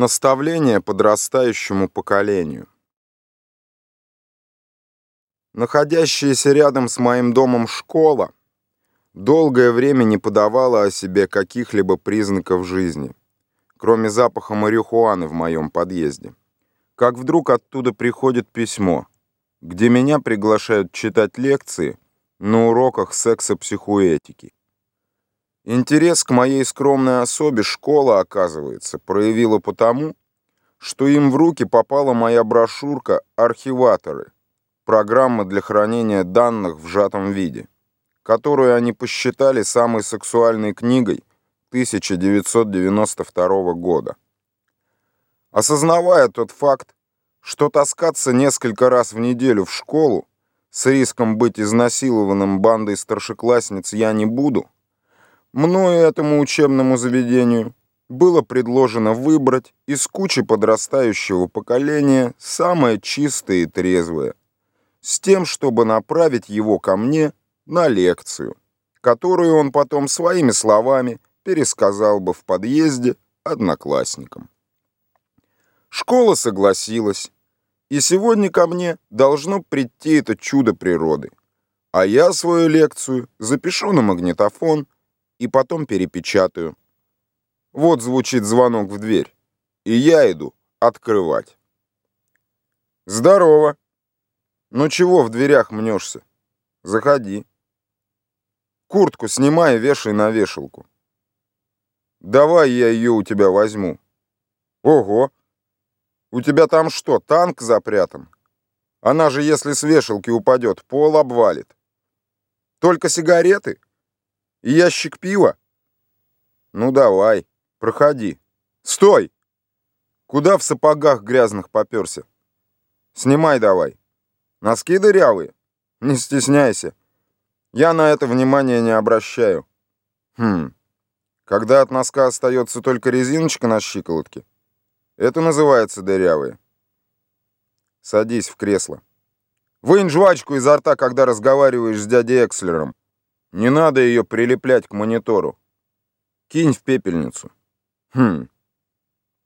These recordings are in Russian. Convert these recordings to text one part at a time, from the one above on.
Наставление подрастающему поколению. Находящаяся рядом с моим домом школа долгое время не подавала о себе каких-либо признаков жизни, кроме запаха марихуаны в моем подъезде. Как вдруг оттуда приходит письмо, где меня приглашают читать лекции на уроках сексопсихуэтики. Интерес к моей скромной особе школа, оказывается, проявила потому, что им в руки попала моя брошюрка «Архиваторы» программа для хранения данных в сжатом виде, которую они посчитали самой сексуальной книгой 1992 года. Осознавая тот факт, что таскаться несколько раз в неделю в школу с риском быть изнасилованным бандой старшеклассниц я не буду, мною этому учебному заведению было предложено выбрать из кучи подрастающего поколения самое чистое и трезвое, с тем, чтобы направить его ко мне на лекцию, которую он потом своими словами пересказал бы в подъезде одноклассникам. Школа согласилась, и сегодня ко мне должно прийти это чудо природы, а я свою лекцию запишу на магнитофон и потом перепечатаю. Вот звучит звонок в дверь, и я иду открывать. «Здорово!» «Ну чего в дверях мнешься? Заходи. Куртку снимай и вешай на вешалку. Давай я ее у тебя возьму. Ого! У тебя там что, танк запрятан? Она же, если с вешалки упадет, пол обвалит. Только сигареты? Ящик пива? Ну давай, проходи. Стой! Куда в сапогах грязных поперся? Снимай давай. Носки дырявые? Не стесняйся. Я на это внимания не обращаю. Хм. Когда от носка остается только резиночка на щиколотке, это называется дырявые. Садись в кресло. Вынь жвачку изо рта, когда разговариваешь с дядей Экслером. Не надо ее прилеплять к монитору. Кинь в пепельницу. Хм.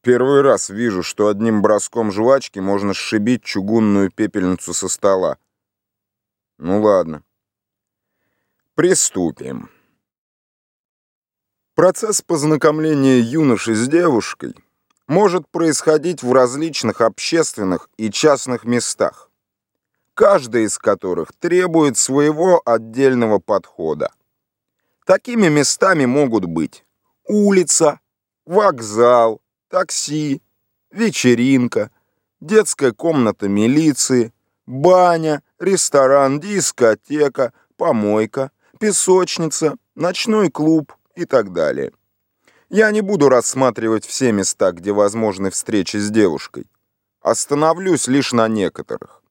Первый раз вижу, что одним броском жвачки можно сшибить чугунную пепельницу со стола. Ну ладно. Приступим. Процесс познакомления юноши с девушкой может происходить в различных общественных и частных местах, каждый из которых требует своего отдельного подхода. Такими местами могут быть улица, вокзал, такси, вечеринка, детская комната милиции, баня, ресторан, дискотека, помойка, песочница, ночной клуб и так далее. Я не буду рассматривать все места, где возможны встречи с девушкой. Остановлюсь лишь на некоторых.